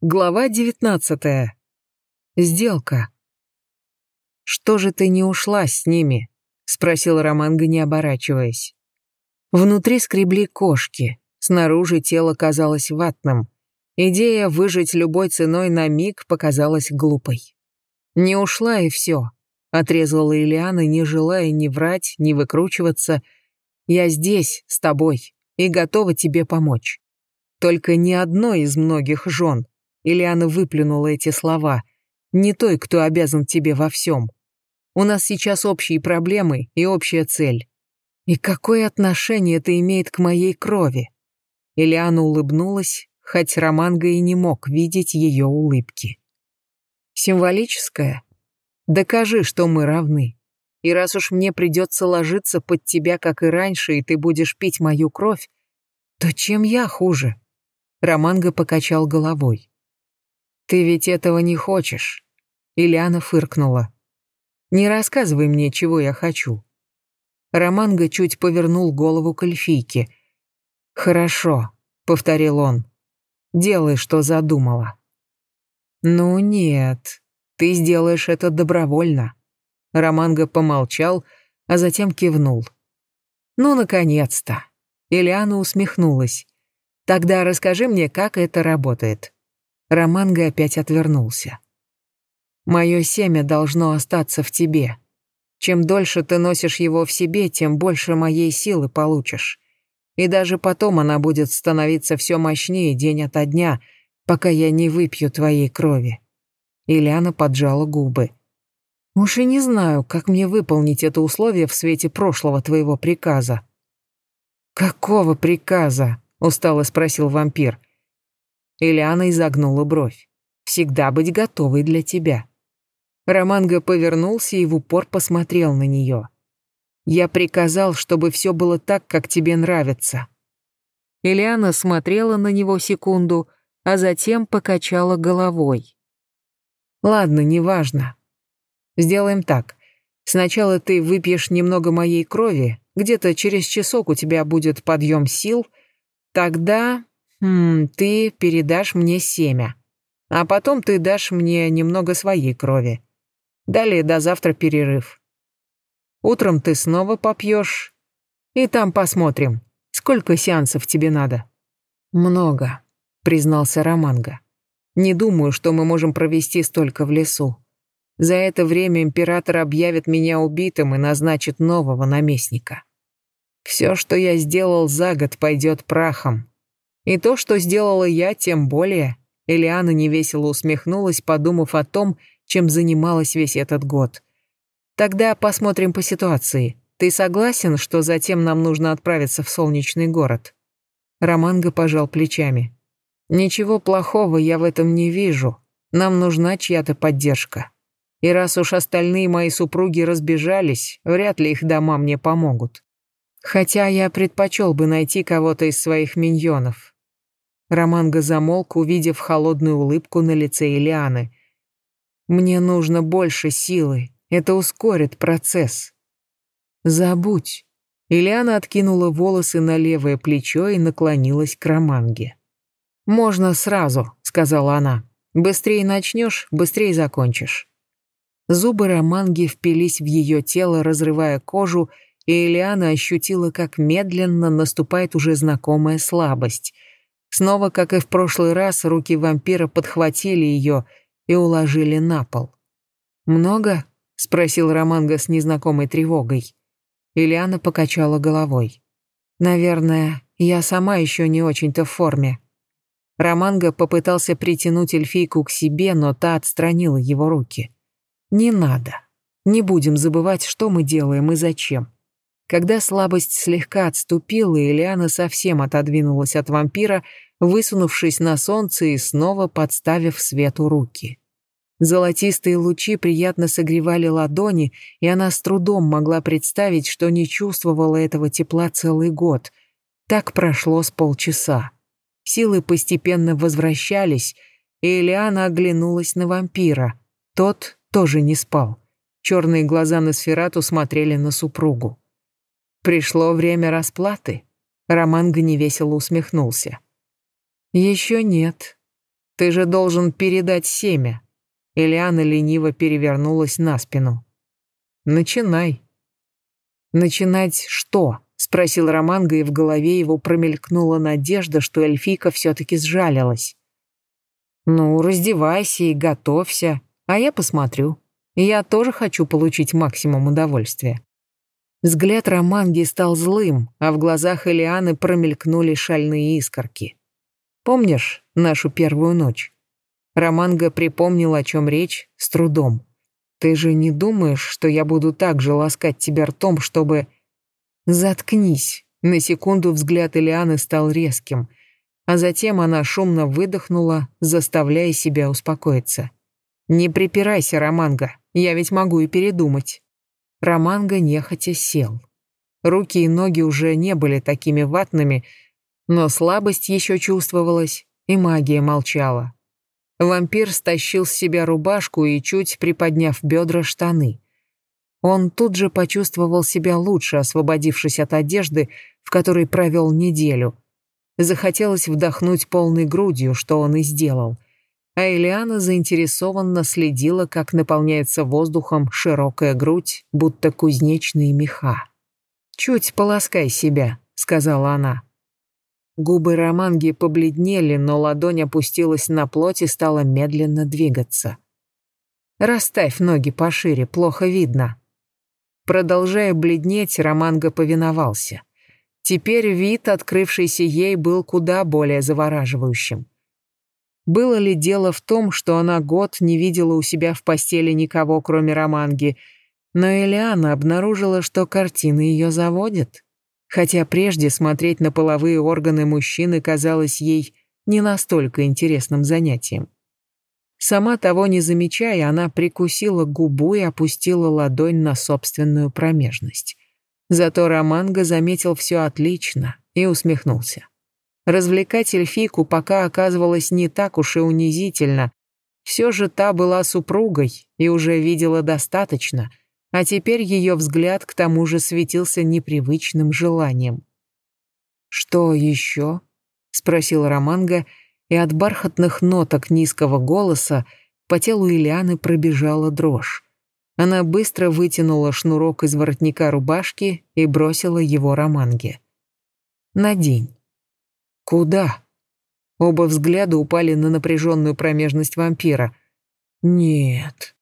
Глава девятнадцатая. Сделка. «Что же ты не ушла с ними?» — спросил Романго, не оборачиваясь. Внутри скребли кошки, снаружи тело казалось ватным. Идея выжить любой ценой на миг показалась глупой. «Не ушла и все», — отрезала Ильяна, не желая ни врать, ни выкручиваться. «Я здесь, с тобой, и готова тебе помочь. Только не одной из многих жен, Ильяна выплюнула эти слова. «Не той, кто обязан тебе во всем. У нас сейчас общие проблемы и общая цель. И какое отношение это имеет к моей крови?» Ильяна улыбнулась, хоть Романго и не мог видеть ее улыбки. «Символическое? Докажи, что мы равны. И раз уж мне придется ложиться под тебя, как и раньше, и ты будешь пить мою кровь, то чем я хуже?» Романго покачал головой. «Ты ведь этого не хочешь?» Ильяна фыркнула. «Не рассказывай мне, чего я хочу». Романго чуть повернул голову к эльфийке. «Хорошо», — повторил он. «Делай, что задумала». «Ну нет, ты сделаешь это добровольно». Романго помолчал, а затем кивнул. «Ну, наконец-то!» Ильяна усмехнулась. «Тогда расскажи мне, как это работает». Романго опять отвернулся. «Мое семя должно остаться в тебе. Чем дольше ты носишь его в себе, тем больше моей силы получишь. И даже потом она будет становиться все мощнее день ото дня, пока я не выпью твоей крови». Ильяна поджала губы. «Уж и не знаю, как мне выполнить это условие в свете прошлого твоего приказа». «Какого приказа?» — устало спросил вампир. Ильяна изогнула бровь. «Всегда быть готовой для тебя». Романго повернулся и в упор посмотрел на нее. «Я приказал, чтобы все было так, как тебе нравится». Ильяна смотрела на него секунду, а затем покачала головой. «Ладно, неважно. Сделаем так. Сначала ты выпьешь немного моей крови, где-то через часок у тебя будет подъем сил, тогда Хм, ты передашь мне семя. А потом ты дашь мне немного своей крови. Далее до завтра перерыв. Утром ты снова попьешь. И там посмотрим, сколько сеансов тебе надо. Много, признался Романго. Не думаю, что мы можем провести столько в лесу. За это время император объявит меня убитым и назначит нового наместника. Все, что я сделал за год, пойдет прахом, и то, что сделала я, тем более. Элиана невесело усмехнулась, подумав о том, чем занималась весь этот год. Тогда посмотрим по ситуации. Ты согласен, что затем нам нужно отправиться в солнечный город? Романго пожал плечами. Ничего плохого я в этом не вижу. Нам нужна чья-то поддержка. И раз уж остальные мои супруги разбежались, вряд ли их дома мне помогут. Хотя я предпочел бы найти кого-то из своих миньонов. Романго замолк, увидев холодную улыбку на лице Илианы. «Мне нужно больше силы. Это ускорит процесс». «Забудь». Ильяна откинула волосы на левое плечо и наклонилась к Романге. «Можно сразу», — сказала она. «Быстрее начнешь, быстрее закончишь». Зубы Романги впились в ее тело, разрывая кожу, и Элиана ощутила, как медленно наступает уже знакомая слабость — Снова, как и в прошлый раз, руки вампира подхватили ее и уложили на пол. «Много?» — спросил Романго с незнакомой тревогой. Ильяна покачала головой. «Наверное, я сама еще не очень-то в форме». Романго попытался притянуть эльфийку к себе, но та отстранила его руки. «Не надо. Не будем забывать, что мы делаем и зачем. Когда слабость слегка отступила, Ильяна совсем отодвинулась от вампира, высунувшись на солнце и снова подставив свету руки. Золотистые лучи приятно согревали ладони, и она с трудом могла представить, что не чувствовала этого тепла целый год. Так прошло с полчаса. Силы постепенно возвращались, и Элиана оглянулась на вампира. Тот тоже не спал. Черные глаза на сферату смотрели на супругу. Пришло время расплаты. Роман невесело усмехнулся. Еще нет. Ты же должен передать семя». Элиана лениво перевернулась на спину. «Начинай». «Начинать что?» — спросил Романго, и в голове его промелькнула надежда, что эльфийка все-таки сжалилась. «Ну, раздевайся и готовься, а я посмотрю. Я тоже хочу получить максимум удовольствия». Взгляд Романги стал злым, а в глазах Элианы промелькнули шальные искорки. «Помнишь нашу первую ночь?» Романга припомнил, о чем речь, с трудом. «Ты же не думаешь, что я буду так же ласкать тебя ртом, чтобы...» «Заткнись!» На секунду взгляд Элианы стал резким, а затем она шумно выдохнула, заставляя себя успокоиться. «Не припирайся, Романга, я ведь могу и передумать». Романго нехотя сел. Руки и ноги уже не были такими ватными, но слабость еще чувствовалась, и магия молчала. Вампир стащил с себя рубашку и, чуть приподняв бедра, штаны. Он тут же почувствовал себя лучше, освободившись от одежды, в которой провел неделю. Захотелось вдохнуть полной грудью, что он и сделал — а Элиана заинтересованно следила, как наполняется воздухом широкая грудь, будто кузнечные меха. «Чуть полоскай себя», — сказала она. Губы Романги побледнели, но ладонь опустилась на плоть и стала медленно двигаться. «Расставь ноги пошире, плохо видно». Продолжая бледнеть, Романга повиновался. Теперь вид, открывшийся ей, был куда более завораживающим. Было ли дело в том, что она год не видела у себя в постели никого, кроме Романги, но Элиана обнаружила, что картины ее заводят. Хотя прежде смотреть на половые органы мужчины казалось ей не настолько интересным занятием. Сама того не замечая, она прикусила губу и опустила ладонь на собственную промежность. Зато Романго заметил все отлично и усмехнулся. Развлекать эльфийку пока оказывалось не так уж и унизительно. Все же та была супругой и уже видела достаточно, а теперь ее взгляд к тому же светился непривычным желанием. «Что еще?» — спросил Романго, и от бархатных ноток низкого голоса по телу Ильяны пробежала дрожь. Она быстро вытянула шнурок из воротника рубашки и бросила его Романге. «Надень». «Куда?» Оба взгляда упали на напряженную промежность вампира. «Нет».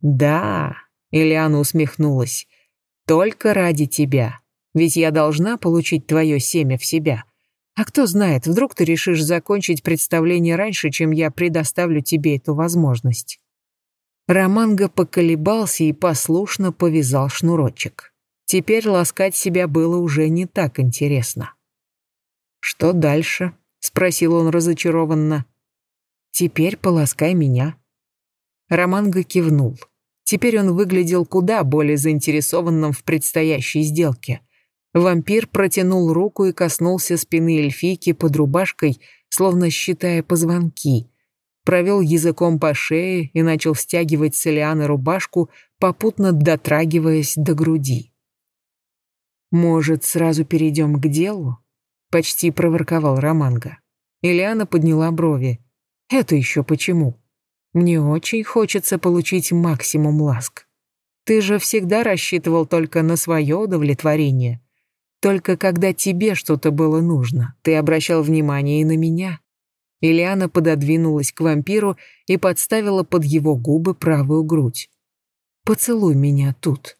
«Да», — Ильяна усмехнулась. «Только ради тебя. Ведь я должна получить твое семя в себя. А кто знает, вдруг ты решишь закончить представление раньше, чем я предоставлю тебе эту возможность». Романго поколебался и послушно повязал шнурочек. Теперь ласкать себя было уже не так интересно. «Что дальше?» — спросил он разочарованно. «Теперь полоскай меня». Романго кивнул. Теперь он выглядел куда более заинтересованным в предстоящей сделке. Вампир протянул руку и коснулся спины эльфийки под рубашкой, словно считая позвонки. Провел языком по шее и начал стягивать с Элианы рубашку, попутно дотрагиваясь до груди. «Может, сразу перейдем к делу?» Почти проворковал Романго. Ильяна подняла брови. «Это еще почему? Мне очень хочется получить максимум ласк. Ты же всегда рассчитывал только на свое удовлетворение. Только когда тебе что-то было нужно, ты обращал внимание и на меня». Ильяна пододвинулась к вампиру и подставила под его губы правую грудь. «Поцелуй меня тут».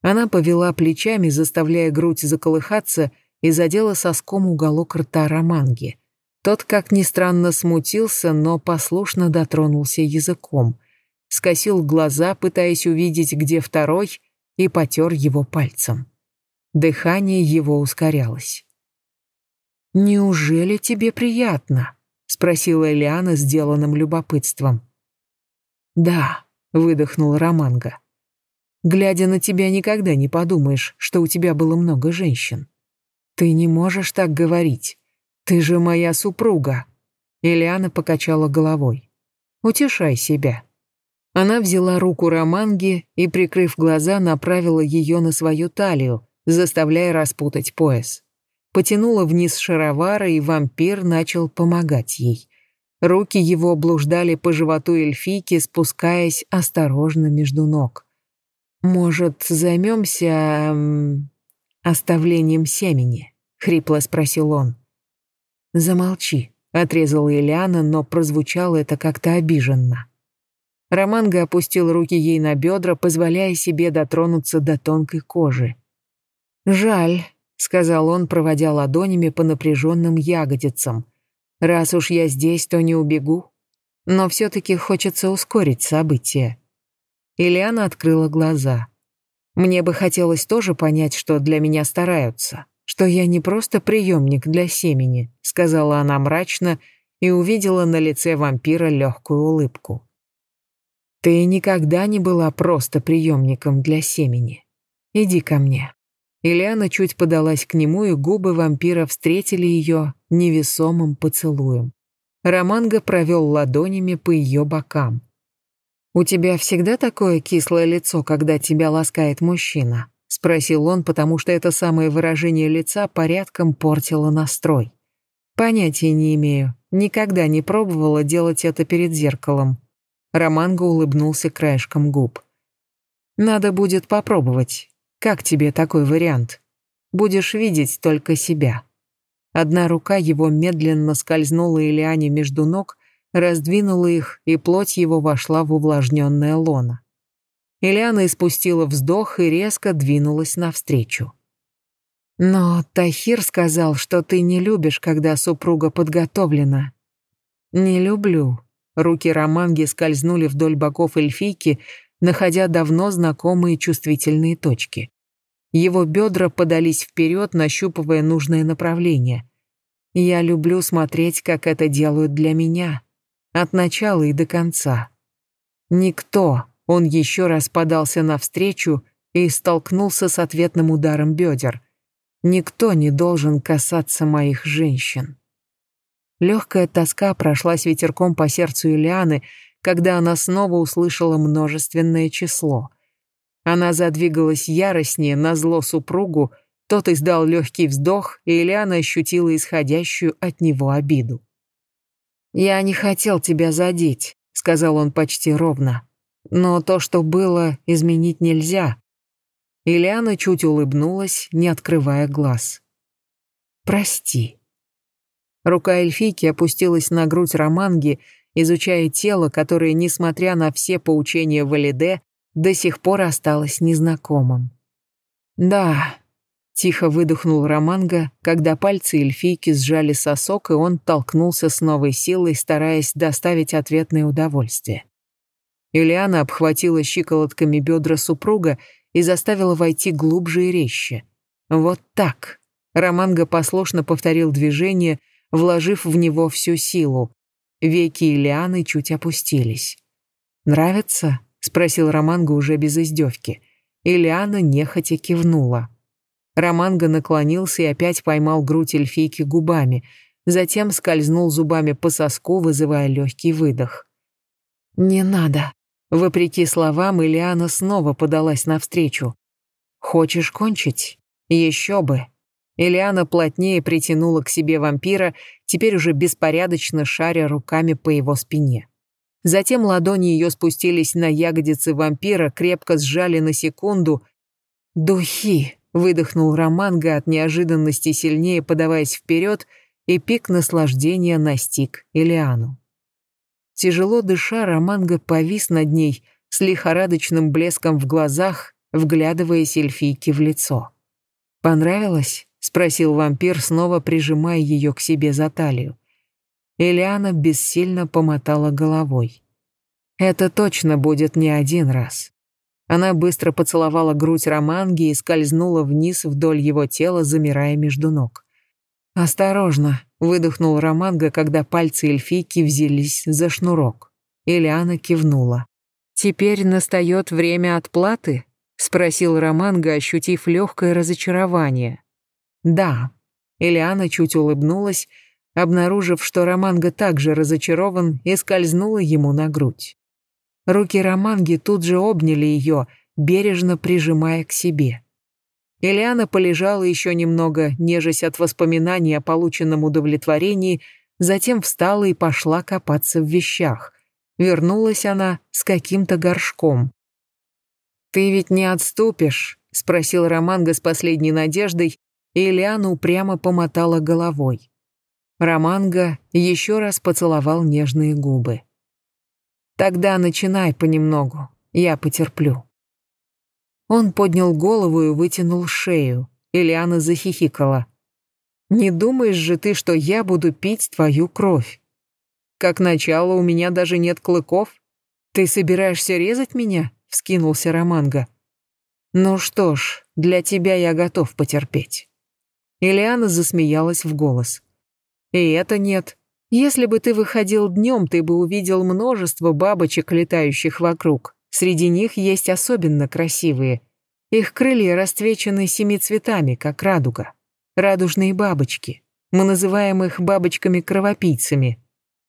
Она повела плечами, заставляя грудь заколыхаться, и задела соском уголок рта Романги. Тот, как ни странно, смутился, но послушно дотронулся языком, скосил глаза, пытаясь увидеть, где второй, и потер его пальцем. Дыхание его ускорялось. «Неужели тебе приятно?» — спросила Элиана сделанным любопытством. «Да», — выдохнул Романга. «Глядя на тебя, никогда не подумаешь, что у тебя было много женщин. «Ты не можешь так говорить. Ты же моя супруга». Ильяна покачала головой. «Утешай себя». Она взяла руку Романги и, прикрыв глаза, направила ее на свою талию, заставляя распутать пояс. Потянула вниз шаровара, и вампир начал помогать ей. Руки его блуждали по животу эльфийки, спускаясь осторожно между ног. «Может, займемся... оставлением семени?» — хрипло спросил он. «Замолчи», — отрезала Ильяна, но прозвучало это как-то обиженно. Романго опустил руки ей на бедра, позволяя себе дотронуться до тонкой кожи. «Жаль», — сказал он, проводя ладонями по напряженным ягодицам. «Раз уж я здесь, то не убегу. Но все-таки хочется ускорить события». Ильяна открыла глаза. «Мне бы хотелось тоже понять, что для меня стараются, что я не просто приемник для семени», — сказала она мрачно и увидела на лице вампира легкую улыбку. Ты никогда не была просто приемником для семени. Иди ко мне». Ильяна чуть подалась к нему, и губы вампира встретили ее невесомым поцелуем. Романго провел ладонями по ее бокам. «У тебя всегда такое кислое лицо, когда тебя ласкает мужчина?» — спросил он, потому что это самое выражение лица порядком портило настрой. «Понятия не имею. Никогда не пробовала делать это перед зеркалом. Романго улыбнулся краешком губ. «Надо будет попробовать. Как тебе такой вариант? Будешь видеть только себя». Одна рука его медленно скользнула Ильяне между ног, раздвинула их, и плоть его вошла в увлажненное лоно. Ильяна испустила вздох и резко двинулась навстречу. «Но Тахир сказал, что ты не любишь, когда супруга подготовлена». «Не люблю», Руки Романги скользнули вдоль боков эльфийки, находя давно знакомые чувствительные точки. Его бедра подались вперед, нащупывая нужное направление. Я люблю смотреть, как это делают для меня. От начала и до конца. Никто, он еще раз подался навстречу и столкнулся с ответным ударом бедер. Никто не должен касаться моих женщин. Легкая тоска прошлась ветерком по сердцу Ильяны, когда она снова услышала множественное число. Она задвигалась яростнее на зло супругу, тот издал легкий вздох, и Ильяна ощутила исходящую от него обиду. «Я не хотел тебя задеть», — сказал он почти ровно. «Но то, что было, изменить нельзя». Ильяна чуть улыбнулась, не открывая глаз. «Прости». Рука эльфийки опустилась на грудь Романги, изучая тело, которое, несмотря на все поучения Валиде, до сих пор осталось незнакомым. «Да», — тихо выдохнул Романга, когда пальцы эльфийки сжали сосок, и он толкнулся с новой силой, стараясь доставить ответное удовольствие. Юлиана обхватила щиколотками бедра супруга и заставила войти глубже и резче. «Вот так». Романга послушно повторил движение — вложив в него всю силу. Веки Ильяны чуть опустились. «Нравится?» — спросил Романго уже без издевки. Ильяна нехотя кивнула. Романго наклонился и опять поймал грудь эльфийки губами, затем скользнул зубами по соску, вызывая легкий выдох. «Не надо!» Вопреки словам, Ильяна снова подалась навстречу. «Хочешь кончить? Еще бы!» Элиана плотнее притянула к себе вампира, теперь уже беспорядочно шаря руками по его спине. Затем ладони ее спустились на ягодицы вампира, крепко сжали на секунду. «Духи!» — выдохнул Романго от неожиданности сильнее, подаваясь вперед, и пик наслаждения настиг Элиану. Тяжело дыша, Романго повис над ней с лихорадочным блеском в глазах, вглядываясь эльфийке в лицо. «Понравилось?» — спросил вампир, снова прижимая ее к себе за талию. Элиана бессильно помотала головой. «Это точно будет не один раз». Она быстро поцеловала грудь Романги и скользнула вниз вдоль его тела, замирая между ног. «Осторожно», — выдохнул Романга, когда пальцы эльфийки взялись за шнурок. Элиана кивнула. «Теперь настает время отплаты?» — спросил Романга, ощутив легкое разочарование. «Да». Элиана чуть улыбнулась, обнаружив, что Романго также разочарован и скользнула ему на грудь. Руки Романги тут же обняли ее, бережно прижимая к себе. Элиана полежала еще немного, нежась от воспоминаний о полученном удовлетворении, затем встала и пошла копаться в вещах. Вернулась она с каким-то горшком. «Ты ведь не отступишь?» — спросил Романго с последней надеждой, и Элиана упрямо помотала головой. Романго еще раз поцеловал нежные губы. «Тогда начинай понемногу, я потерплю». Он поднял голову и вытянул шею. Элиана захихикала. «Не думаешь же ты, что я буду пить твою кровь? Как начало, у меня даже нет клыков. Ты собираешься резать меня?» — вскинулся Романго. «Ну что ж, для тебя я готов потерпеть». Элиана засмеялась в голос. «И это нет. Если бы ты выходил днем, ты бы увидел множество бабочек, летающих вокруг. Среди них есть особенно красивые. Их крылья расцвечены семи цветами, как радуга. Радужные бабочки. Мы называем их бабочками-кровопийцами».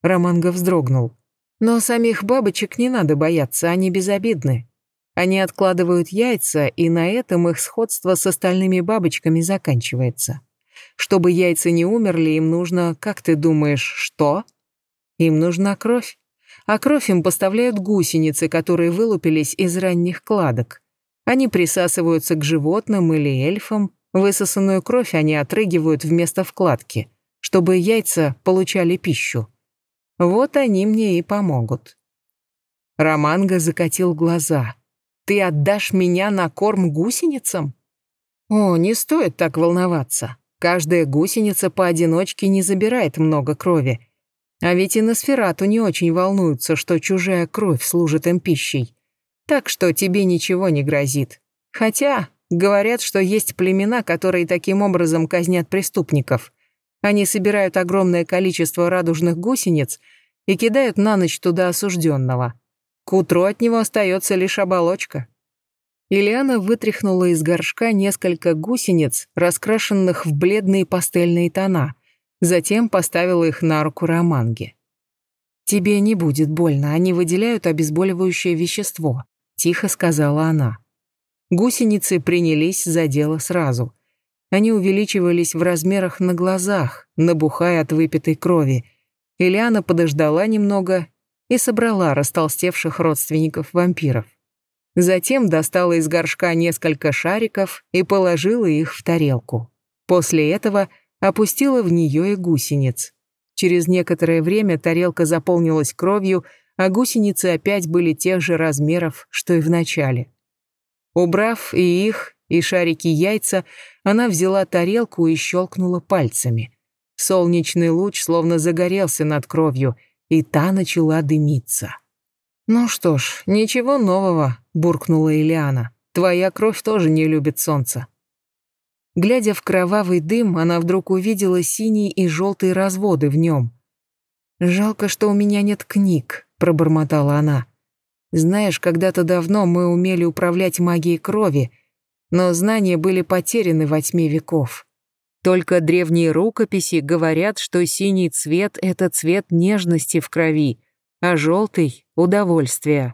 Романго вздрогнул. «Но самих бабочек не надо бояться, они безобидны. Они откладывают яйца, и на этом их сходство с остальными бабочками заканчивается. Чтобы яйца не умерли, им нужно, как ты думаешь, что? Им нужна кровь. А кровь им поставляют гусеницы, которые вылупились из ранних кладок. Они присасываются к животным или эльфам, высосанную кровь они отрыгивают вместо вкладки, чтобы яйца получали пищу. Вот они мне и помогут. Романго закатил глаза. «Ты отдашь меня на корм гусеницам?» «О, не стоит так волноваться. Каждая гусеница поодиночке не забирает много крови. А ведь и на сферату не очень волнуются, что чужая кровь служит им пищей. Так что тебе ничего не грозит. Хотя, говорят, что есть племена, которые таким образом казнят преступников. Они собирают огромное количество радужных гусениц и кидают на ночь туда осужденного. К утру от него остается лишь оболочка. Ильяна вытряхнула из горшка несколько гусениц, раскрашенных в бледные пастельные тона, затем поставила их на руку Романге. «Тебе не будет больно, они выделяют обезболивающее вещество», — тихо сказала она. Гусеницы принялись за дело сразу. Они увеличивались в размерах на глазах, набухая от выпитой крови. Ильяна подождала немного и собрала растолстевших родственников вампиров. Затем достала из горшка несколько шариков и положила их в тарелку. После этого опустила в нее и гусениц. Через некоторое время тарелка заполнилась кровью, а гусеницы опять были тех же размеров, что и в начале. Убрав и их, и шарики яйца, она взяла тарелку и щелкнула пальцами. Солнечный луч словно загорелся над кровью, и та начала дымиться. «Ну что ж, ничего нового», — буркнула Элиана. «Твоя кровь тоже не любит солнца». Глядя в кровавый дым, она вдруг увидела синие и желтые разводы в нем. «Жалко, что у меня нет книг», — пробормотала она. «Знаешь, когда-то давно мы умели управлять магией крови, но знания были потеряны во тьме веков. Только древние рукописи говорят, что синий цвет — это цвет нежности в крови, а желтый — удовольствия.